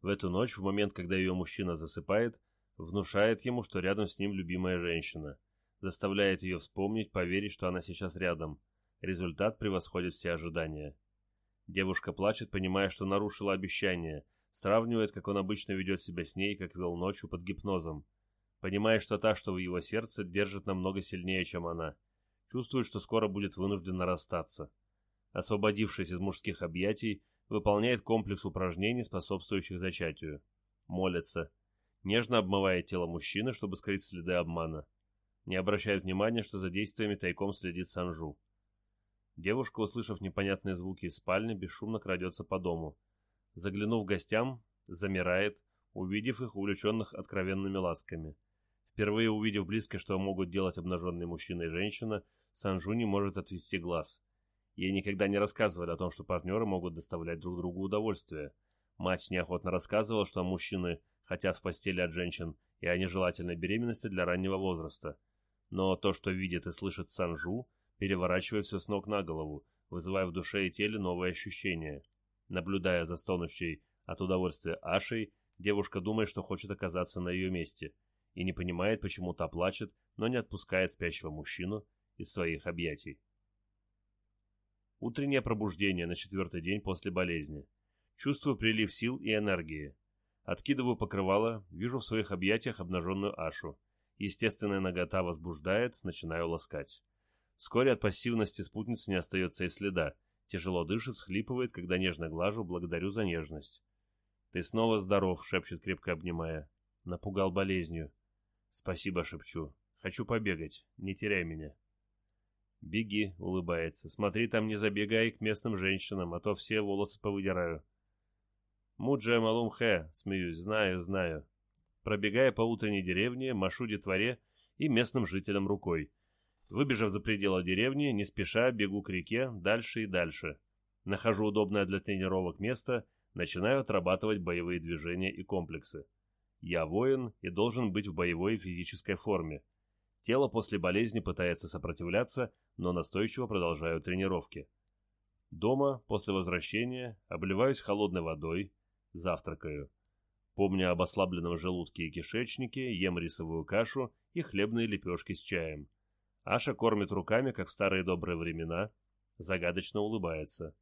В эту ночь, в момент, когда ее мужчина засыпает, внушает ему, что рядом с ним любимая женщина – заставляет ее вспомнить, поверить, что она сейчас рядом. Результат превосходит все ожидания. Девушка плачет, понимая, что нарушила обещание, сравнивает, как он обычно ведет себя с ней, как вел ночью под гипнозом. Понимает, что та, что в его сердце, держит намного сильнее, чем она. Чувствует, что скоро будет вынуждена расстаться. Освободившись из мужских объятий, выполняет комплекс упражнений, способствующих зачатию. Молится. Нежно обмывает тело мужчины, чтобы скрыть следы обмана не обращает внимания, что за действиями тайком следит Санжу. Девушка, услышав непонятные звуки из спальни, бесшумно крадется по дому. Заглянув гостям, замирает, увидев их увлеченных откровенными ласками. Впервые увидев близко, что могут делать обнаженные мужчина и женщина, Санжу не может отвести глаз. Ей никогда не рассказывали о том, что партнеры могут доставлять друг другу удовольствие. Мать неохотно рассказывала, что мужчины хотят в постели от женщин, и о нежелательной беременности для раннего возраста – но то, что видит и слышит Санжу, переворачивает все с ног на голову, вызывая в душе и теле новые ощущения. Наблюдая за стонущей от удовольствия Ашей, девушка думает, что хочет оказаться на ее месте, и не понимает, почему та плачет, но не отпускает спящего мужчину из своих объятий. Утреннее пробуждение на четвертый день после болезни. Чувствую прилив сил и энергии. Откидываю покрывало, вижу в своих объятиях обнаженную Ашу – Естественная нагота возбуждает, начинаю ласкать. Вскоре от пассивности спутницы не остается и следа. Тяжело дышит, схлипывает, когда нежно глажу, благодарю за нежность. «Ты снова здоров», — шепчет, крепко обнимая. Напугал болезнью. «Спасибо», — шепчу. «Хочу побегать. Не теряй меня». «Беги», — улыбается. «Смотри, там не забегай к местным женщинам, а то все волосы повыдираю». «Муджа Малум Хэ», — смеюсь. «Знаю, знаю. Пробегая по утренней деревне, машу детворе и местным жителям рукой. Выбежав за пределы деревни, не спеша бегу к реке дальше и дальше. Нахожу удобное для тренировок место, начинаю отрабатывать боевые движения и комплексы. Я воин и должен быть в боевой и физической форме. Тело после болезни пытается сопротивляться, но настойчиво продолжаю тренировки. Дома, после возвращения, обливаюсь холодной водой, завтракаю. Помня об ослабленном желудке и кишечнике, ем рисовую кашу и хлебные лепешки с чаем. Аша кормит руками, как в старые добрые времена, загадочно улыбается.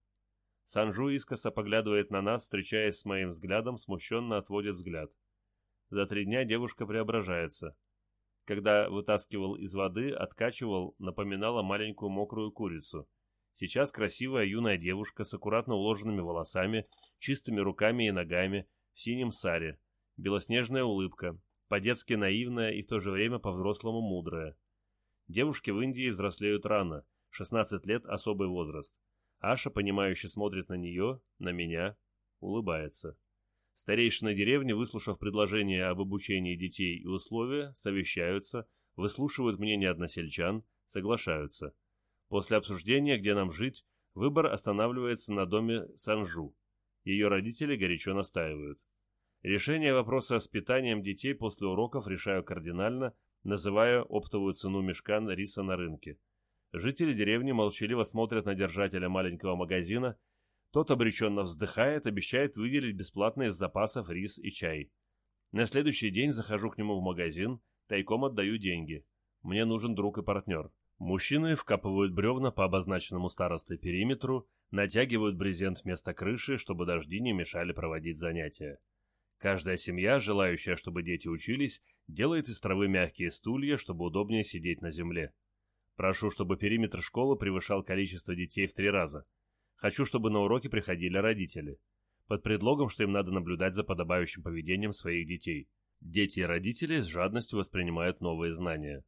Санжу искоса поглядывает на нас, встречаясь с моим взглядом, смущенно отводит взгляд. За три дня девушка преображается. Когда вытаскивал из воды, откачивал, напоминала маленькую мокрую курицу. Сейчас красивая юная девушка с аккуратно уложенными волосами, чистыми руками и ногами – в синем саре, белоснежная улыбка, по-детски наивная и в то же время по-взрослому мудрая. Девушки в Индии взрослеют рано, 16 лет – особый возраст. Аша, понимающе смотрит на нее, на меня, улыбается. Старейшины деревни, выслушав предложение об обучении детей и условия, совещаются, выслушивают мнение односельчан, соглашаются. После обсуждения, где нам жить, выбор останавливается на доме Санжу. Ее родители горячо настаивают. Решение вопроса с питанием детей после уроков решаю кардинально, называя оптовую цену мешка риса на рынке. Жители деревни молчаливо смотрят на держателя маленького магазина. Тот обреченно вздыхает, обещает выделить бесплатно из запасов рис и чай. На следующий день захожу к нему в магазин, тайком отдаю деньги. Мне нужен друг и партнер. Мужчины вкапывают бревна по обозначенному старостой периметру, натягивают брезент вместо крыши, чтобы дожди не мешали проводить занятия. Каждая семья, желающая, чтобы дети учились, делает из травы мягкие стулья, чтобы удобнее сидеть на земле. Прошу, чтобы периметр школы превышал количество детей в три раза. Хочу, чтобы на уроки приходили родители. Под предлогом, что им надо наблюдать за подобающим поведением своих детей. Дети и родители с жадностью воспринимают новые знания.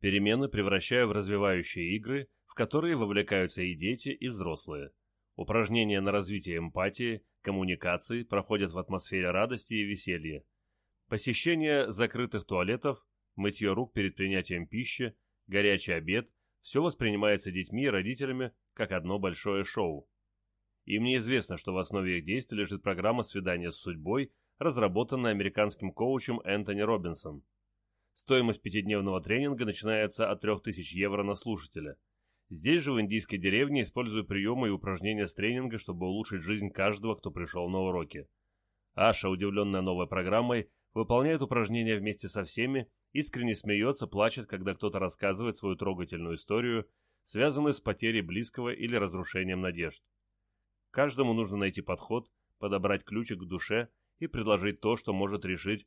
Перемены превращаю в развивающие игры, в которые вовлекаются и дети, и взрослые. Упражнения на развитие эмпатии, коммуникации проходят в атмосфере радости и веселья. Посещение закрытых туалетов, мытье рук перед принятием пищи, горячий обед – все воспринимается детьми и родителями как одно большое шоу. Им неизвестно, что в основе их действий лежит программа свидания с судьбой, разработанная американским коучем Энтони Робинсон. Стоимость пятидневного тренинга начинается от 3000 евро на слушателя – Здесь же, в индийской деревне, использую приемы и упражнения с тренинга, чтобы улучшить жизнь каждого, кто пришел на уроки. Аша, удивленная новой программой, выполняет упражнения вместе со всеми, искренне смеется, плачет, когда кто-то рассказывает свою трогательную историю, связанную с потерей близкого или разрушением надежд. Каждому нужно найти подход, подобрать ключик к душе и предложить то, что может решить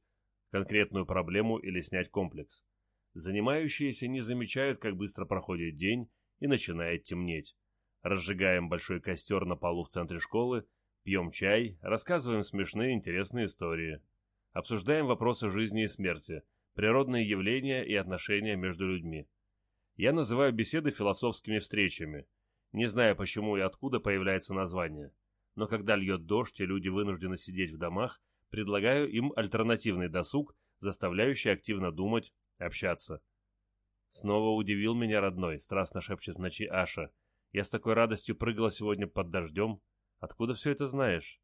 конкретную проблему или снять комплекс. Занимающиеся не замечают, как быстро проходит день, и начинает темнеть. Разжигаем большой костер на полу в центре школы, пьем чай, рассказываем смешные интересные истории. Обсуждаем вопросы жизни и смерти, природные явления и отношения между людьми. Я называю беседы философскими встречами. Не знаю, почему и откуда появляется название. Но когда льет дождь и люди вынуждены сидеть в домах, предлагаю им альтернативный досуг, заставляющий активно думать, общаться. Снова удивил меня родной, страстно шепчет в ночи Аша. Я с такой радостью прыгала сегодня под дождем. Откуда все это знаешь?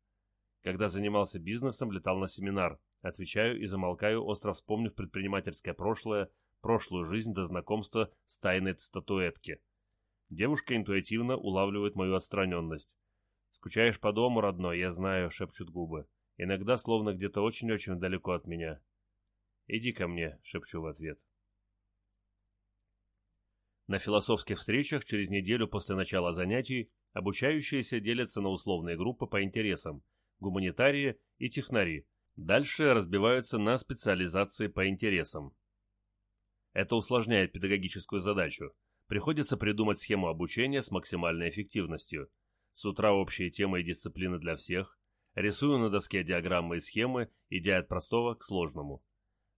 Когда занимался бизнесом, летал на семинар. Отвечаю и замолкаю, остро вспомнив предпринимательское прошлое, прошлую жизнь до знакомства с тайной статуэтки. Девушка интуитивно улавливает мою отстраненность. «Скучаешь по дому, родной, я знаю», — шепчут губы. Иногда словно где-то очень-очень далеко от меня. «Иди ко мне», — шепчу в ответ. На философских встречах через неделю после начала занятий обучающиеся делятся на условные группы по интересам – гуманитарии и технари. Дальше разбиваются на специализации по интересам. Это усложняет педагогическую задачу. Приходится придумать схему обучения с максимальной эффективностью. С утра общие темы и дисциплины для всех. Рисую на доске диаграммы и схемы, идя от простого к сложному.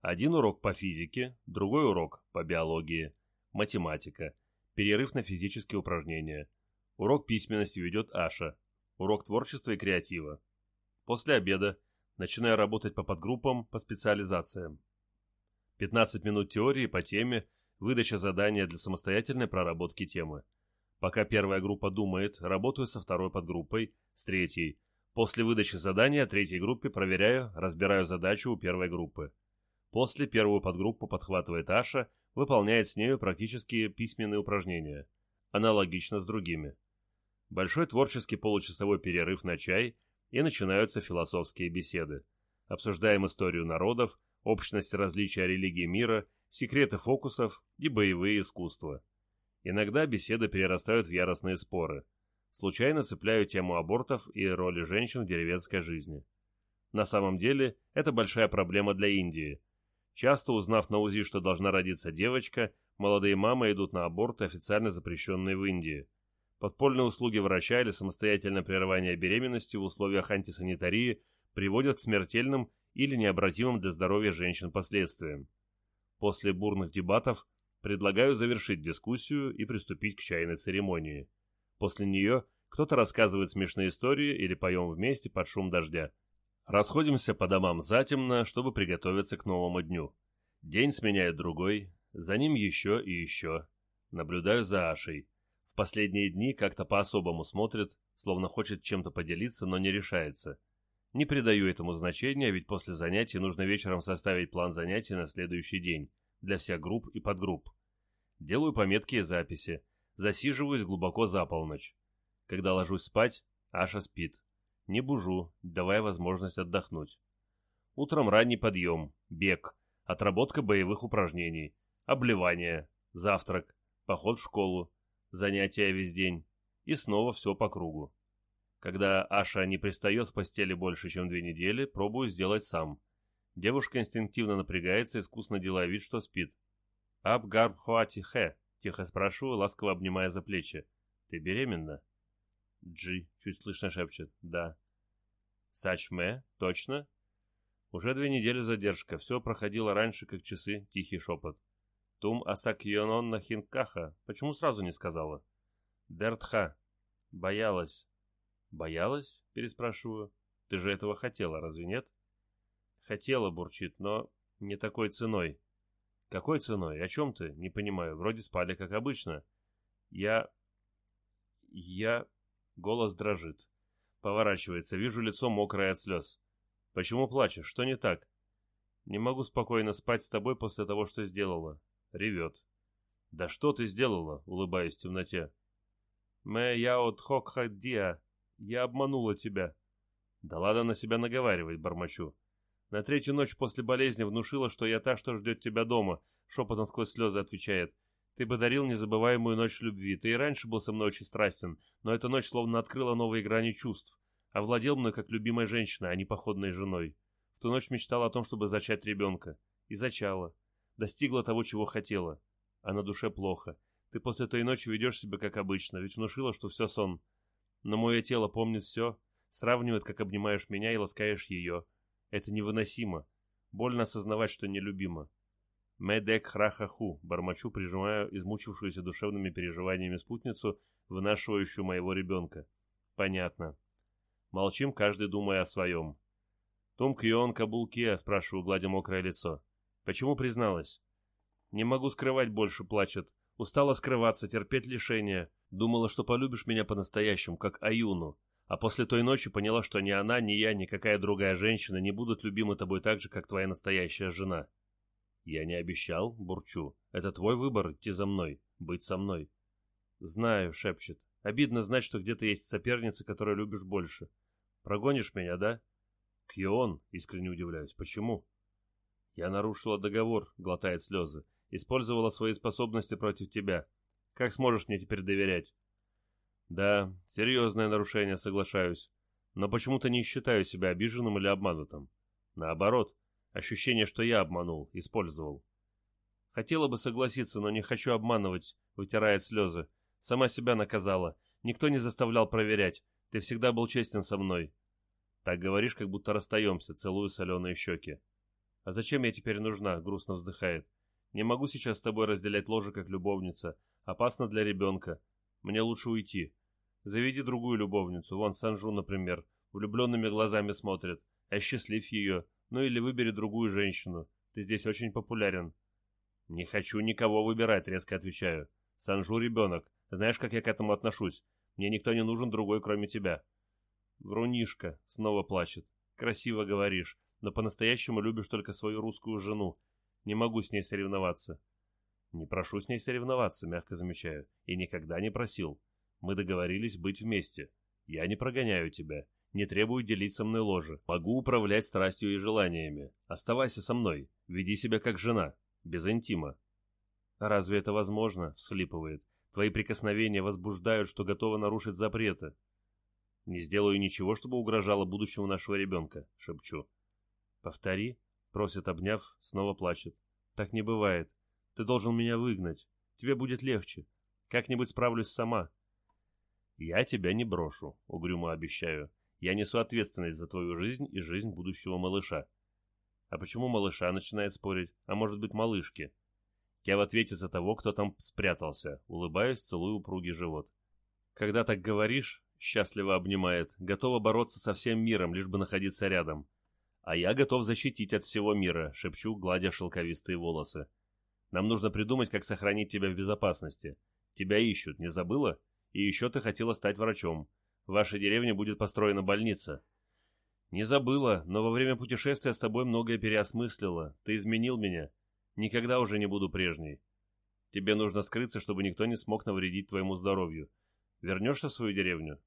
Один урок по физике, другой урок по биологии – математика, перерыв на физические упражнения. Урок письменности ведет Аша, урок творчества и креатива. После обеда начинаю работать по подгруппам, по специализациям. 15 минут теории по теме, выдача задания для самостоятельной проработки темы. Пока первая группа думает, работаю со второй подгруппой, с третьей. После выдачи задания третьей группе проверяю, разбираю задачу у первой группы. После первую подгруппу подхватывает Аша выполняет с нею практические письменные упражнения, аналогично с другими. Большой творческий получасовой перерыв на чай, и начинаются философские беседы. Обсуждаем историю народов, общность различия религий мира, секреты фокусов и боевые искусства. Иногда беседы перерастают в яростные споры. Случайно цепляю тему абортов и роли женщин в деревенской жизни. На самом деле, это большая проблема для Индии – Часто узнав на УЗИ, что должна родиться девочка, молодые мамы идут на аборты, официально запрещенные в Индии. Подпольные услуги врача или самостоятельное прерывание беременности в условиях антисанитарии приводят к смертельным или необратимым для здоровья женщин последствиям. После бурных дебатов предлагаю завершить дискуссию и приступить к чайной церемонии. После нее кто-то рассказывает смешные истории или поем вместе под шум дождя. Расходимся по домам затемно, чтобы приготовиться к новому дню. День сменяет другой, за ним еще и еще. Наблюдаю за Ашей. В последние дни как-то по-особому смотрит, словно хочет чем-то поделиться, но не решается. Не придаю этому значения, ведь после занятий нужно вечером составить план занятий на следующий день, для всех групп и подгрупп. Делаю пометки и записи, засиживаюсь глубоко за полночь. Когда ложусь спать, Аша спит. Не бужу, давая возможность отдохнуть. Утром ранний подъем, бег, отработка боевых упражнений, обливание, завтрак, поход в школу, занятия весь день и снова все по кругу. Когда Аша не пристает в постели больше, чем две недели, пробую сделать сам. Девушка инстинктивно напрягается, искусно делая вид, что спит. «Аб гарб хвати хэ?» — тихо спрашиваю, ласково обнимая за плечи. «Ты беременна?» Джи чуть слышно шепчет. «Да». «Сачме? Точно?» Уже две недели задержка. Все проходило раньше, как часы. Тихий шепот. «Тум асакьонон на хинкаха. Почему сразу не сказала?» «Дертха. Боялась. «Боялась?» — переспрашиваю. «Ты же этого хотела, разве нет?» «Хотела», — бурчит, — «но не такой ценой». «Какой ценой? О чем ты? Не понимаю. Вроде спали, как обычно». «Я... я...» Голос дрожит. Поворачивается, вижу лицо мокрое от слез. «Почему плачешь? Что не так?» «Не могу спокойно спать с тобой после того, что сделала». Ревет. «Да что ты сделала?» — улыбаюсь в темноте. «Мэ я от хокхадия», я обманула тебя. Да ладно на себя наговаривать, бормочу. На третью ночь после болезни внушила, что я та, что ждет тебя дома, шепотом сквозь слезы отвечает. Ты подарил незабываемую ночь любви. Ты и раньше был со мной очень страстен, но эта ночь словно открыла новые грани чувств. Овладел мной как любимой женщиной, а не походной женой. В ту ночь мечтала о том, чтобы зачать ребенка. И зачала. Достигла того, чего хотела. А на душе плохо. Ты после той ночи ведешь себя как обычно, ведь внушила, что все сон. Но мое тело помнит все, сравнивает, как обнимаешь меня и ласкаешь ее. Это невыносимо. Больно осознавать, что нелюбимо. Медек храхаху, бормочу, прижимаю измучившуюся душевными переживаниями спутницу, вынашивающую моего ребенка. Понятно. Молчим, каждый думая о своем. «Том Кьон Кабулке», — спрашиваю, гладя мокрое лицо. «Почему призналась?» «Не могу скрывать больше», — плачет. «Устала скрываться, терпеть лишения. Думала, что полюбишь меня по-настоящему, как Аюну. А после той ночи поняла, что ни она, ни я, никакая другая женщина не будут любимы тобой так же, как твоя настоящая жена. Я не обещал, бурчу. Это твой выбор идти за мной, быть со мной. Знаю, шепчет. Обидно знать, что где-то есть соперница, которую любишь больше. Прогонишь меня, да? Кьон, искренне удивляюсь. Почему? Я нарушила договор, глотает слезы. Использовала свои способности против тебя. Как сможешь мне теперь доверять? Да, серьезное нарушение, соглашаюсь. Но почему-то не считаю себя обиженным или обманутым. Наоборот, ощущение, что я обманул, использовал. Хотела бы согласиться, но не хочу обманывать, вытирает слезы. Сама себя наказала. Никто не заставлял проверять. Ты всегда был честен со мной. Так говоришь, как будто расстаемся, целую соленые щеки. А зачем я теперь нужна, грустно вздыхает. Не могу сейчас с тобой разделять ложе как любовница, Опасно для ребенка. Мне лучше уйти. Заведи другую любовницу, вон Санжу, например. Влюбленными глазами смотрит. Осчастливь ее. Ну или выбери другую женщину. Ты здесь очень популярен. Не хочу никого выбирать, резко отвечаю. Санжу ребенок. Знаешь, как я к этому отношусь? Мне никто не нужен другой, кроме тебя. Врунишка, снова плачет. Красиво говоришь, но по-настоящему любишь только свою русскую жену. Не могу с ней соревноваться. Не прошу с ней соревноваться, мягко замечаю, и никогда не просил. Мы договорились быть вместе. Я не прогоняю тебя, не требую делить со мной ложе. Могу управлять страстью и желаниями. Оставайся со мной, веди себя как жена, без интима. Разве это возможно? всхлипывает. Твои прикосновения возбуждают, что готова нарушить запреты. Не сделаю ничего, чтобы угрожало будущему нашего ребенка, шепчу. Повтори, просит, обняв, снова плачет. Так не бывает. Ты должен меня выгнать. Тебе будет легче. Как-нибудь справлюсь сама. Я тебя не брошу, угрюмо обещаю. Я несу ответственность за твою жизнь и жизнь будущего малыша. А почему малыша начинает спорить? А может быть малышки? Я в ответе за того, кто там спрятался. Улыбаюсь, целую упругий живот. Когда так говоришь, счастливо обнимает, готова бороться со всем миром, лишь бы находиться рядом. А я готов защитить от всего мира, шепчу, гладя шелковистые волосы. Нам нужно придумать, как сохранить тебя в безопасности. Тебя ищут, не забыла? И еще ты хотела стать врачом. В вашей деревне будет построена больница. Не забыла, но во время путешествия с тобой многое переосмыслила. Ты изменил меня. Никогда уже не буду прежней. Тебе нужно скрыться, чтобы никто не смог навредить твоему здоровью. Вернешься в свою деревню?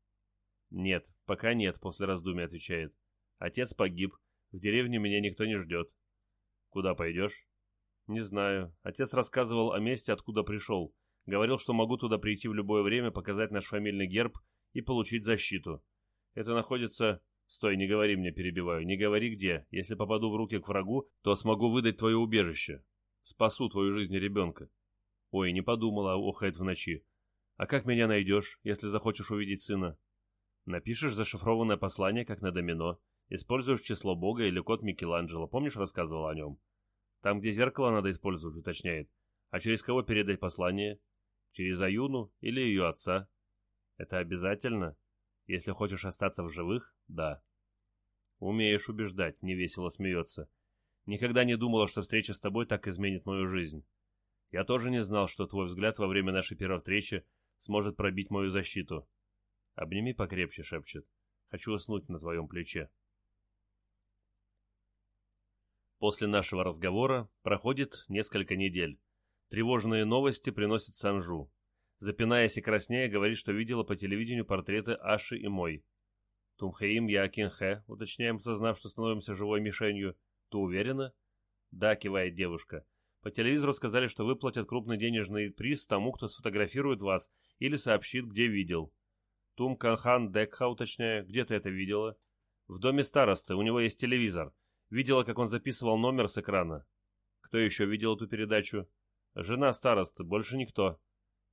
Нет, пока нет, после раздумья отвечает. Отец погиб. В деревне меня никто не ждет. Куда пойдешь? Не знаю. Отец рассказывал о месте, откуда пришел. Говорил, что могу туда прийти в любое время, показать наш фамильный герб и получить защиту. Это находится... Стой, не говори мне, перебиваю. Не говори где. Если попаду в руки к врагу, то смогу выдать твое убежище. Спасу твою жизнь и ребенка. Ой, не подумала, охает в ночи. А как меня найдешь, если захочешь увидеть сына? Напишешь зашифрованное послание, как на домино. Используешь число Бога или код Микеланджело. Помнишь, рассказывал о нем? Там, где зеркало надо использовать, уточняет. А через кого передать послание? Через Аюну или ее отца? Это обязательно? Если хочешь остаться в живых, да. Умеешь убеждать, невесело смеется. Никогда не думала, что встреча с тобой так изменит мою жизнь. Я тоже не знал, что твой взгляд во время нашей первой встречи сможет пробить мою защиту. Обними покрепче, шепчет. Хочу уснуть на твоем плече. После нашего разговора проходит несколько недель. Тревожные новости приносит Санжу. Запинаясь и краснея, говорит, что видела по телевидению портреты Аши и мой. Тумхеим Якинхе, уточняем, сознав, что становимся живой мишенью. Ты уверена? Да, кивает девушка. По телевизору сказали, что выплатят крупный денежный приз тому, кто сфотографирует вас или сообщит, где видел. Тум Канхан Декха, уточняю, где ты это видела? В доме старосты, у него есть телевизор. Видела, как он записывал номер с экрана. Кто еще видел эту передачу? Жена старосты, больше никто.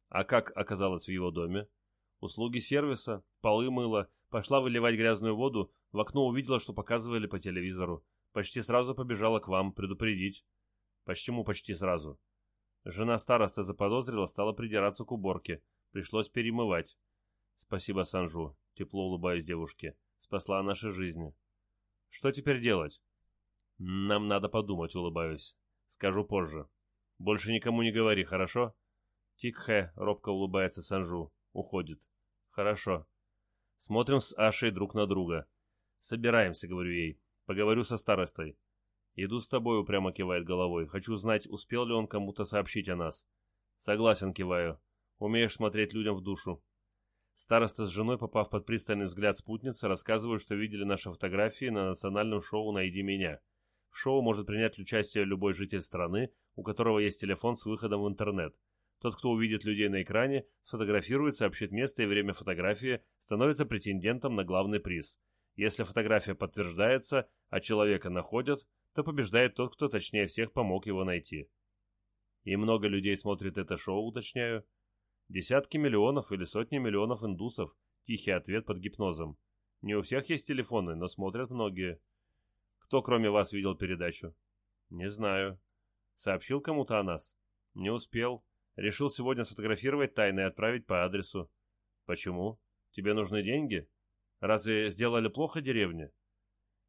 А как оказалось в его доме? Услуги сервиса, полы мыла, пошла выливать грязную воду, в окно увидела, что показывали по телевизору. Почти сразу побежала к вам предупредить. Почему почти сразу? Жена староста заподозрила, стала придираться к уборке. Пришлось перемывать. Спасибо, Санжу, тепло улыбаясь девушке. Спасла наши жизни. Что теперь делать? Нам надо подумать, улыбаюсь. Скажу позже. Больше никому не говори, хорошо? Тикхэ, робко улыбается Санжу. Уходит. Хорошо. Смотрим с Ашей друг на друга. Собираемся, говорю ей. Поговорю со старостой. Иду с тобой, упрямо кивает головой. Хочу знать, успел ли он кому-то сообщить о нас. Согласен, киваю. Умеешь смотреть людям в душу. Староста с женой, попав под пристальный взгляд спутницы, рассказывают, что видели наши фотографии на национальном шоу «Найди меня». В шоу может принять участие любой житель страны, у которого есть телефон с выходом в интернет. Тот, кто увидит людей на экране, сфотографирует, сообщит место и время фотографии, становится претендентом на главный приз. Если фотография подтверждается, а человека находят, то побеждает тот, кто точнее всех помог его найти. И много людей смотрит это шоу, уточняю. Десятки миллионов или сотни миллионов индусов. Тихий ответ под гипнозом. Не у всех есть телефоны, но смотрят многие. Кто кроме вас видел передачу? Не знаю. Сообщил кому-то о нас? Не успел. Решил сегодня сфотографировать тайно и отправить по адресу. Почему? Тебе нужны деньги? Разве сделали плохо деревне?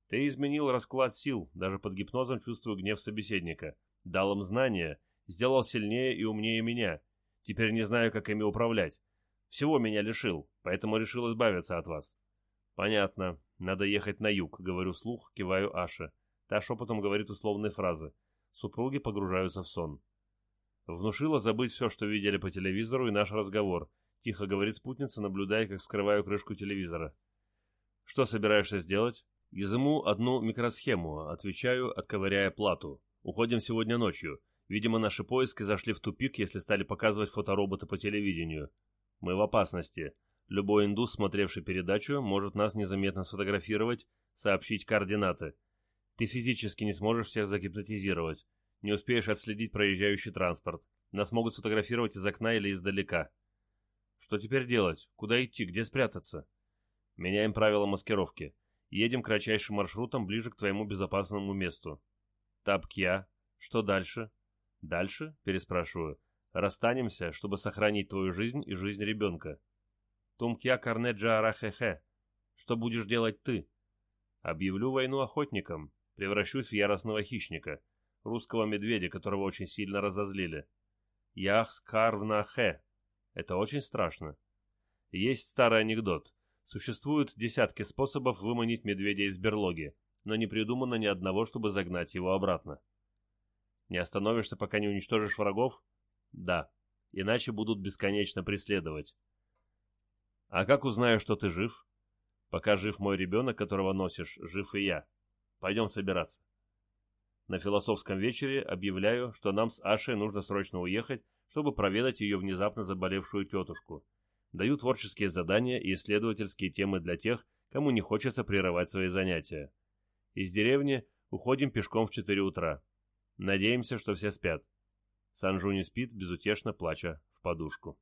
Ты изменил расклад сил, даже под гипнозом чувствую гнев собеседника. Дал им знания, сделал сильнее и умнее меня. Теперь не знаю, как ими управлять. Всего меня лишил, поэтому решил избавиться от вас. Понятно. Надо ехать на юг, говорю слух, киваю Аше. Та шепотом говорит условные фразы. Супруги погружаются в сон. Внушила забыть все, что видели по телевизору и наш разговор. Тихо говорит спутница, наблюдая, как вскрываю крышку телевизора. Что собираешься сделать? Изыму одну микросхему, отвечаю, отковыряя плату. Уходим сегодня ночью. Видимо, наши поиски зашли в тупик, если стали показывать фотороботы по телевидению. Мы в опасности. Любой индус, смотревший передачу, может нас незаметно сфотографировать, сообщить координаты. Ты физически не сможешь всех загипнотизировать. Не успеешь отследить проезжающий транспорт. Нас могут сфотографировать из окна или издалека. Что теперь делать? Куда идти? Где спрятаться? Меняем правила маскировки. Едем кратчайшим маршрутом ближе к твоему безопасному месту. Тапкья. Что дальше? Дальше? Переспрашиваю. Расстанемся, чтобы сохранить твою жизнь и жизнь ребенка. Тумкья Карнеджа Арахехе. Что будешь делать ты? Объявлю войну охотникам. Превращусь в яростного хищника. Русского медведя, которого очень сильно разозлили. Яхскарвнахе. Это очень страшно. Есть старый анекдот. Существуют десятки способов выманить медведя из берлоги, но не придумано ни одного, чтобы загнать его обратно. Не остановишься, пока не уничтожишь врагов? Да. Иначе будут бесконечно преследовать. А как узнаю, что ты жив? Пока жив мой ребенок, которого носишь, жив и я. Пойдем собираться. На философском вечере объявляю, что нам с Ашей нужно срочно уехать, чтобы проведать ее внезапно заболевшую тетушку. Даю творческие задания и исследовательские темы для тех, кому не хочется прерывать свои занятия. Из деревни уходим пешком в 4 утра. Надеемся, что все спят. Санжу не спит, безутешно плача в подушку.